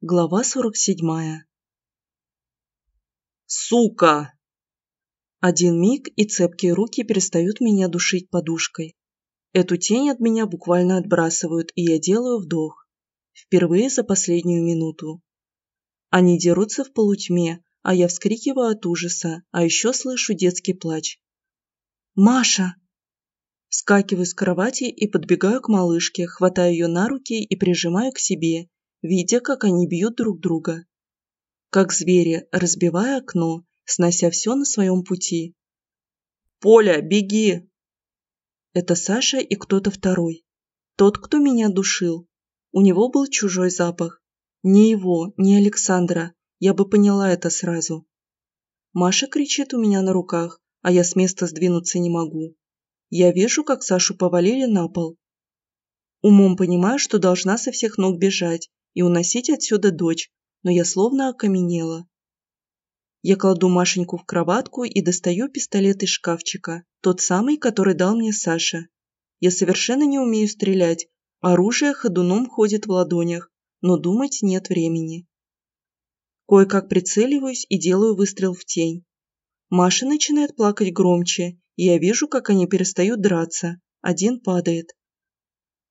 Глава 47. Сука! Один миг, и цепкие руки перестают меня душить подушкой. Эту тень от меня буквально отбрасывают, и я делаю вдох. Впервые за последнюю минуту. Они дерутся в полутьме, а я вскрикиваю от ужаса, а еще слышу детский плач. «Маша!» Вскакиваю с кровати и подбегаю к малышке, хватаю ее на руки и прижимаю к себе, видя, как они бьют друг друга. Как звери, разбивая окно, снося все на своем пути. «Поля, беги!» Это Саша и кто-то второй. Тот, кто меня душил. У него был чужой запах. Не его, не Александра. Я бы поняла это сразу. Маша кричит у меня на руках, а я с места сдвинуться не могу. Я вижу, как Сашу повалили на пол. Умом понимаю, что должна со всех ног бежать, и уносить отсюда дочь, но я словно окаменела. Я кладу Машеньку в кроватку и достаю пистолет из шкафчика, тот самый, который дал мне Саша. Я совершенно не умею стрелять, оружие ходуном ходит в ладонях, но думать нет времени. Кое-как прицеливаюсь и делаю выстрел в тень. Маша начинает плакать громче, и я вижу, как они перестают драться. Один падает.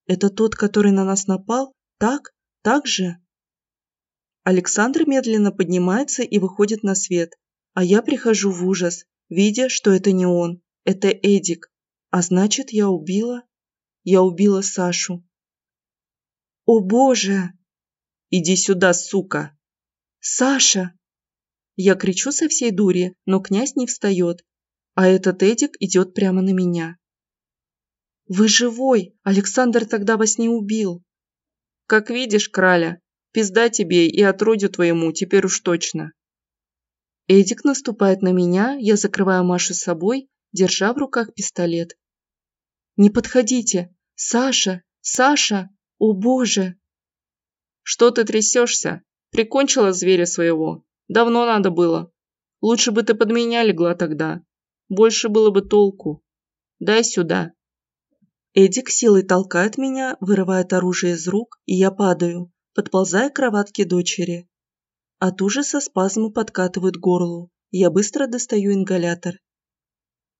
Это тот, который на нас напал? Так? Так же? Александр медленно поднимается и выходит на свет, а я прихожу в ужас, видя, что это не он, это Эдик, а значит, я убила... Я убила Сашу. О боже! Иди сюда, сука! Саша! Я кричу со всей дури, но князь не встает, а этот Эдик идет прямо на меня. «Вы живой! Александр тогда вас не убил!» Как видишь, краля, пизда тебе и отродью твоему, теперь уж точно. Эдик наступает на меня, я закрываю Машу с собой, держа в руках пистолет. «Не подходите! Саша! Саша! О боже!» «Что ты трясешься? Прикончила зверя своего. Давно надо было. Лучше бы ты под меня легла тогда. Больше было бы толку. Дай сюда». Эдик силой толкает меня, вырывает оружие из рук, и я падаю, подползая к кроватке дочери. От ужаса спазмы подкатывают горлу, я быстро достаю ингалятор.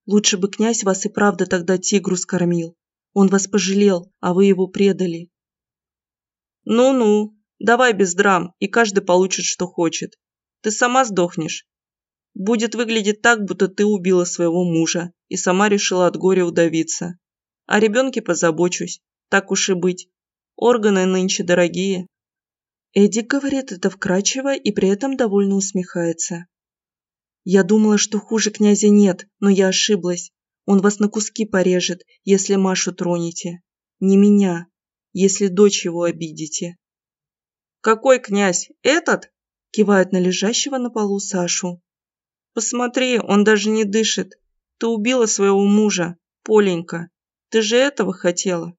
Лучше бы князь вас и правда тогда тигру скормил. Он вас пожалел, а вы его предали. Ну-ну, давай без драм, и каждый получит, что хочет. Ты сама сдохнешь. Будет выглядеть так, будто ты убила своего мужа и сама решила от горя удавиться. О ребенке позабочусь, так уж и быть. Органы нынче дорогие. Эдик говорит это вкрадчиво и при этом довольно усмехается. Я думала, что хуже князя нет, но я ошиблась. Он вас на куски порежет, если Машу тронете. Не меня, если дочь его обидите. «Какой князь? Этот?» – кивает на лежащего на полу Сашу. «Посмотри, он даже не дышит. Ты убила своего мужа, Поленька. Ты же этого хотела?»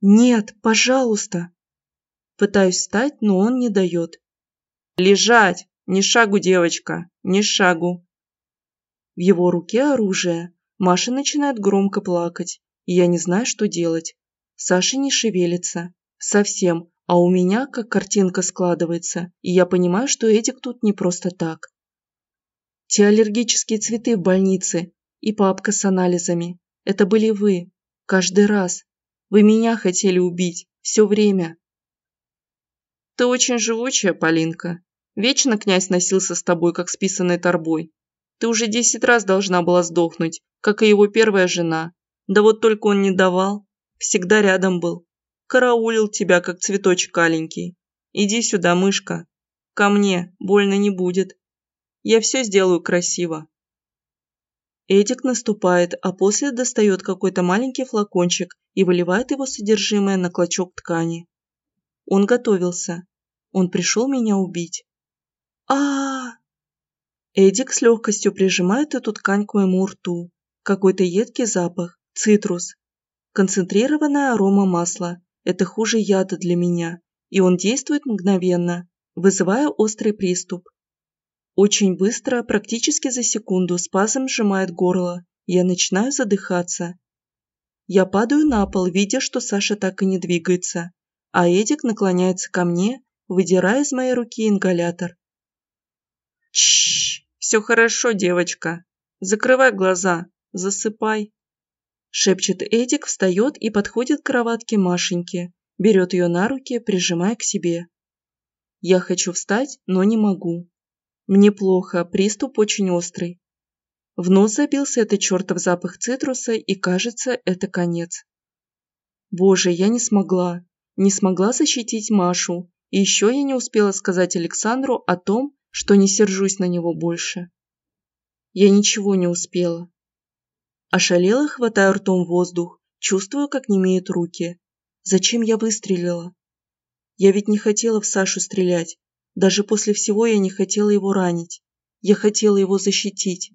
«Нет, пожалуйста!» Пытаюсь встать, но он не дает. «Лежать! Ни шагу, девочка! Ни шагу!» В его руке оружие. Маша начинает громко плакать, и я не знаю, что делать. Саша не шевелится. Совсем. А у меня как картинка складывается, и я понимаю, что Эдик тут не просто так. Те аллергические цветы в больнице и папка с анализами. Это были вы. Каждый раз. Вы меня хотели убить. Все время. Ты очень живучая, Полинка. Вечно князь носился с тобой, как с писаной торбой. Ты уже десять раз должна была сдохнуть, как и его первая жена. Да вот только он не давал. Всегда рядом был. Караулил тебя, как цветочек аленький. Иди сюда, мышка. Ко мне, больно не будет. Я все сделаю красиво. Эдик наступает, а после достает какой-то маленький флакончик и выливает его содержимое на клочок ткани. Он готовился. Он пришел меня убить. а, -а, -а Эдик с легкостью прижимает эту ткань к моему рту. Какой-то едкий запах, цитрус. Концентрированная арома масла. Это хуже яда для меня. И он действует мгновенно, вызывая острый приступ. Очень быстро, практически за секунду, спазм сжимает горло. Я начинаю задыхаться. Я падаю на пол, видя, что Саша так и не двигается. А Эдик наклоняется ко мне, выдирая из моей руки ингалятор. Чш, все хорошо, девочка. Закрывай глаза, засыпай. Шепчет Эдик, встает и подходит к кроватке Машеньки, берет ее на руки, прижимая к себе. Я хочу встать, но не могу. Мне плохо, приступ очень острый. В нос забился этот чертов запах цитруса, и кажется, это конец. Боже, я не смогла. Не смогла защитить Машу, и еще я не успела сказать Александру о том, что не сержусь на него больше. Я ничего не успела. Ошалела, хватаю ртом воздух, чувствую, как немеют руки. Зачем я выстрелила? Я ведь не хотела в Сашу стрелять. Даже после всего я не хотела его ранить. Я хотела его защитить.